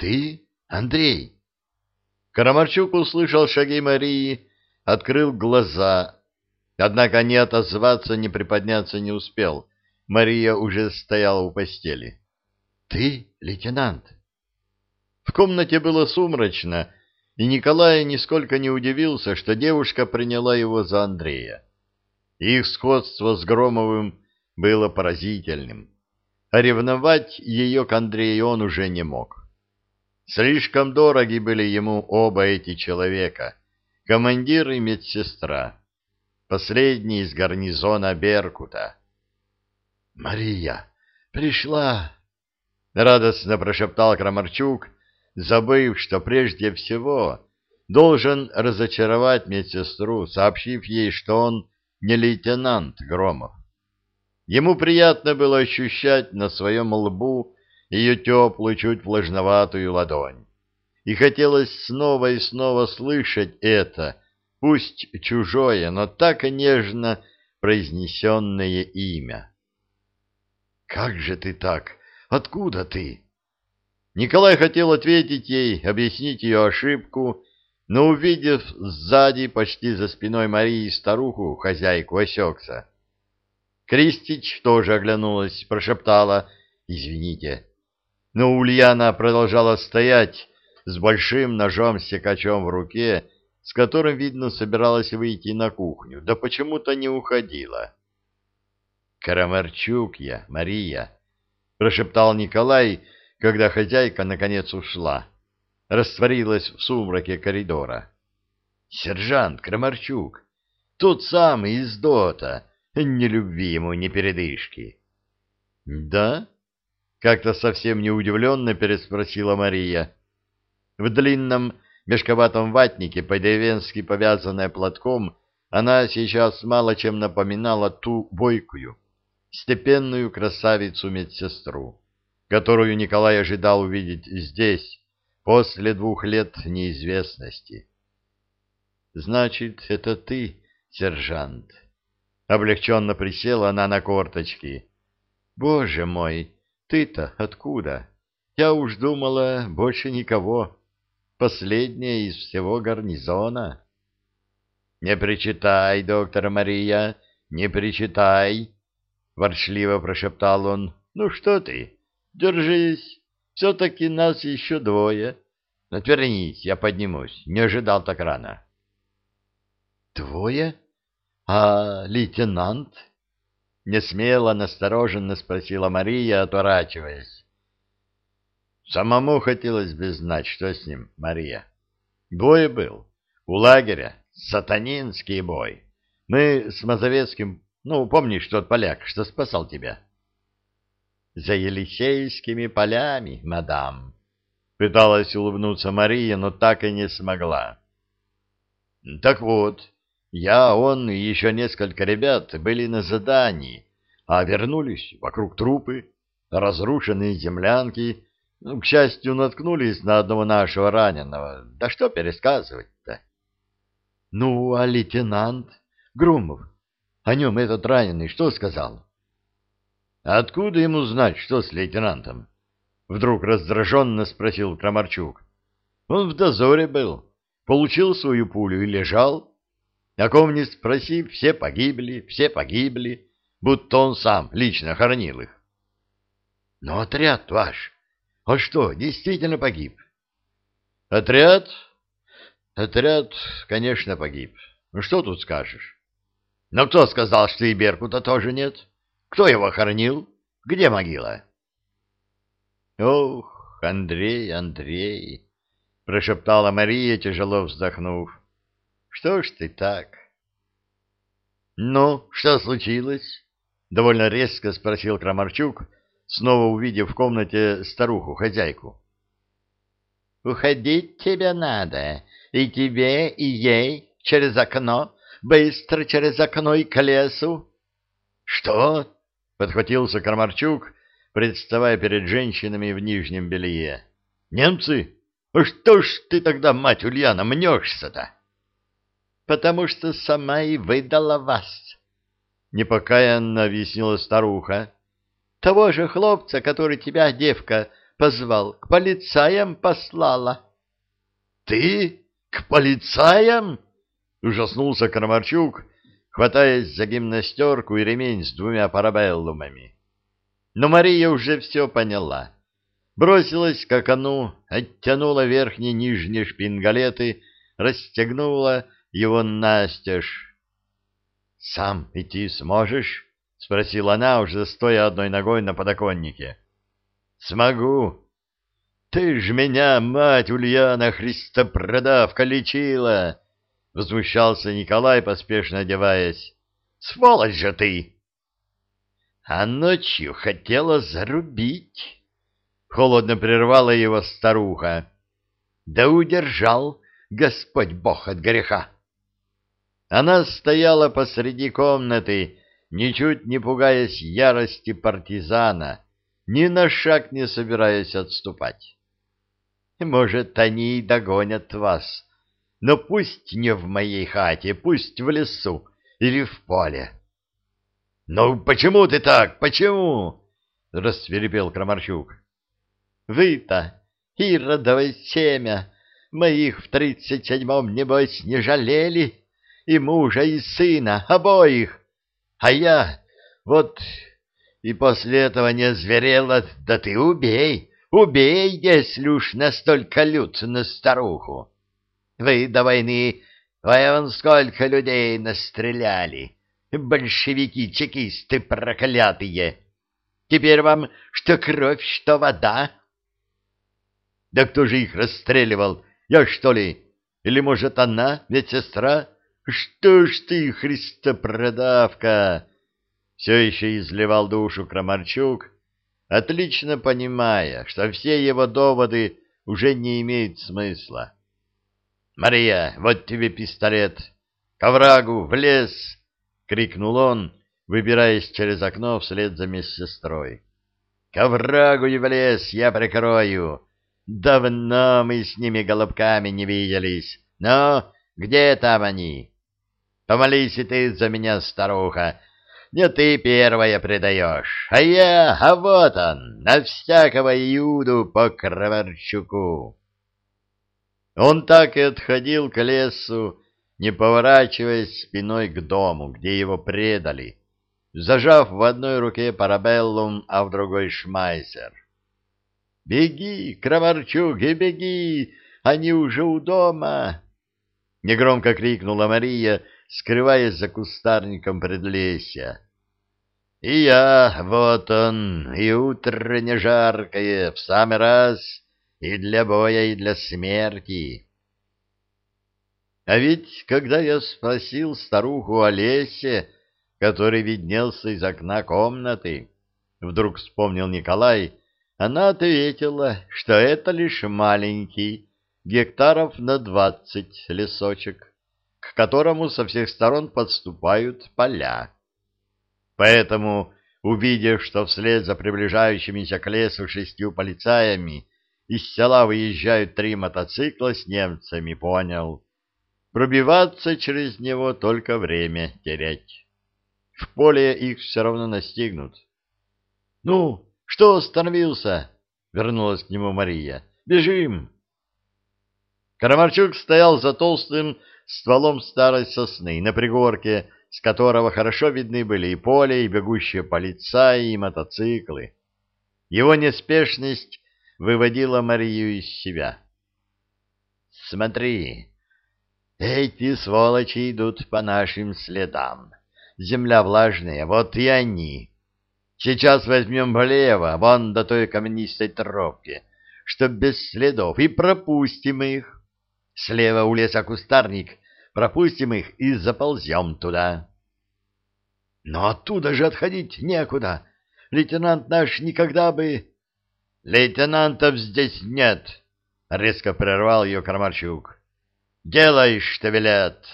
Ты, Андрей? Карамарчук услышал шаги Марии, открыл глаза, однако ни отозваться, ни приподняться не успел. Мария уже стояла у постели. Ты, лейтенант? В комнате было сумрачно, и Николай нисколько не удивился, что девушка приняла его за Андрея. Их сходство с Громовым было поразительным, а ревновать ее к Андрею он уже не мог. Слишком дороги были ему оба эти человека, командир и медсестра, последний из гарнизона Беркута. — Мария, пришла! — радостно прошептал Крамарчук, забыв, что прежде всего должен разочаровать медсестру, сообщив ей, что он не лейтенант Громов. Ему приятно было ощущать на своем лбу ее теплую, чуть влажноватую ладонь. И хотелось снова и снова слышать это, пусть чужое, но так нежно произнесенное имя. «Как же ты так? Откуда ты?» Николай хотел ответить ей, объяснить ее ошибку, но, увидев сзади, почти за спиной Марии, старуху, хозяйку, осекся. Кристич тоже оглянулась, прошептала «Извините». Но Ульяна продолжала стоять с большим ножом-секачом в руке, с которым, видно, собиралась выйти на кухню, да почему-то не уходила. «Карамарчук я, Мария», — прошептал Николай, — когда хозяйка наконец ушла, растворилась в сумраке коридора. «Сержант Крамарчук, тот самый из ДОТа, ни любви ему, ни передышки». «Да?» — как-то совсем неудивленно переспросила Мария. В длинном мешковатом ватнике, по-деревенски повязанная платком, она сейчас мало чем напоминала ту бойкую, степенную красавицу-медсестру которую Николай ожидал увидеть здесь, после двух лет неизвестности. «Значит, это ты, сержант?» Облегченно присела она на корточки. «Боже мой, ты-то откуда? Я уж думала, больше никого. Последняя из всего гарнизона». «Не причитай, доктор Мария, не причитай!» — ворчливо прошептал он. «Ну что ты?» Держись, все-таки нас еще двое. Отвернись, я поднимусь, не ожидал так рано. Двое? А лейтенант? Несмело, настороженно спросила Мария, отворачиваясь. Самому хотелось бы знать, что с ним, Мария. Бой был. У лагеря. Сатанинский бой. Мы с Мазовецким... Ну, помнишь тот поляк, что спасал тебя? — за Елисейскими полями, мадам. Пыталась улыбнуться Мария, но так и не смогла. Так вот, я, он и еще несколько ребят были на задании, а вернулись вокруг трупы, разрушенные землянки, ну, к счастью, наткнулись на одного нашего раненого. Да что пересказывать-то? Ну, а лейтенант Грумов, о нем этот раненый что сказал? Откуда ему знать, что с лейтенантом? Вдруг раздраженно спросил Крамарчук. Он в дозоре был, получил свою пулю и лежал. О ком не спроси, все погибли, все погибли, будто он сам лично хоронил их. Но отряд ваш, он что, действительно погиб? Отряд? Отряд, конечно, погиб. Ну что тут скажешь? Но кто сказал, что и Беркута тоже нет? — кто его хоронил? Где могила? Ох, Андрей, Андрей, прошептала Мария, тяжело вздохнув. Что ж ты так? Ну, что случилось? довольно резко спросил Крамарчук, снова увидев в комнате старуху-хозяйку. Уходить тебе надо, и тебе, и ей, через окно, быстро через окно и к лесу. Что? Подхватился Кармарчук, представая перед женщинами в нижнем белье. «Немцы? А что ж ты тогда, мать Ульяна, мнешься-то?» «Потому что сама и выдала вас», — непокаянно объяснила старуха. «Того же хлопца, который тебя, девка, позвал, к полицаям послала. — Ты? К полицаям? — ужаснулся Крамарчук, хватаясь за гимнастерку и ремень с двумя парабеллумами. Но Мария уже все поняла. Бросилась к окну, оттянула верхние нижние шпингалеты, расстегнула его настежь. — Сам идти сможешь? — спросила она, уже стоя одной ногой на подоконнике. — Смогу. — Ты ж меня, мать Ульяна Христопродавка, лечила! — возмущался Николай, поспешно одеваясь. — Сволочь же ты! — А ночью хотела зарубить. Холодно прервала его старуха. — Да удержал Господь Бог от греха. Она стояла посреди комнаты, ничуть не пугаясь ярости партизана, ни на шаг не собираясь отступать. Может, они и догонят вас, но пусть не в моей хате, пусть в лесу или в поле. — Ну, почему ты так? Почему? — рассверепел Крамарчук. — Вы-то, иродовое семя, моих в тридцать седьмом, небось, не жалели? — и мужа, и сына, обоих. А я вот и после этого не зверела, да ты убей, убей, если уж настолько лют на старуху. Вы до войны вон сколько людей настреляли, большевики, чекисты проклятые. Теперь вам что кровь, что вода. Да кто же их расстреливал? Я, что ли? Или, может, она, медсестра? Что ж ты, Христопродавка? Все еще изливал душу Крамарчук, отлично понимая, что все его доводы уже не имеют смысла. «Мария, вот тебе пистолет! К врагу, в лес!» — крикнул он, выбираясь через окно вслед за медсестрой. «К врагу и в лес я прикрою! Давно мы с ними голубками не виделись, но где там они?» Помолись и ты за меня, старуха. Не ты первая предаешь, а я, а вот он, на всякого Иуду по Краварчуку. Он так и отходил к лесу, не поворачиваясь спиной к дому, где его предали, зажав в одной руке парабеллум, а в другой шмайсер. «Беги, Крамарчук, и беги! Они уже у дома!» Негромко крикнула Мария, скрываясь за кустарником предлесья. И я, вот он, и утро не жаркое, в самый раз, и для боя, и для смерти. А ведь, когда я спросил старуху Олесе, который виднелся из окна комнаты, вдруг вспомнил Николай, она ответила, что это лишь маленький, гектаров на двадцать лесочек к которому со всех сторон подступают поля. Поэтому, увидев, что вслед за приближающимися к лесу шестью полицаями из села выезжают три мотоцикла с немцами, понял, пробиваться через него только время терять. В поле их все равно настигнут. — Ну, что остановился? — вернулась к нему Мария. — Бежим! Карамарчук стоял за толстым стволом старой сосны, на пригорке, с которого хорошо видны были и поле, и бегущие полицаи, и мотоциклы. Его неспешность выводила Марию из себя. «Смотри, эти сволочи идут по нашим следам. Земля влажная, вот и они. Сейчас возьмем влево, вон до той каменистой тропки, чтоб без следов, и пропустим их. Слева у леса кустарник, пропустим их и заползем туда. Но оттуда же отходить некуда. Лейтенант наш никогда бы... Лейтенантов здесь нет, — резко прервал ее Кармарчук. Делай, что велят.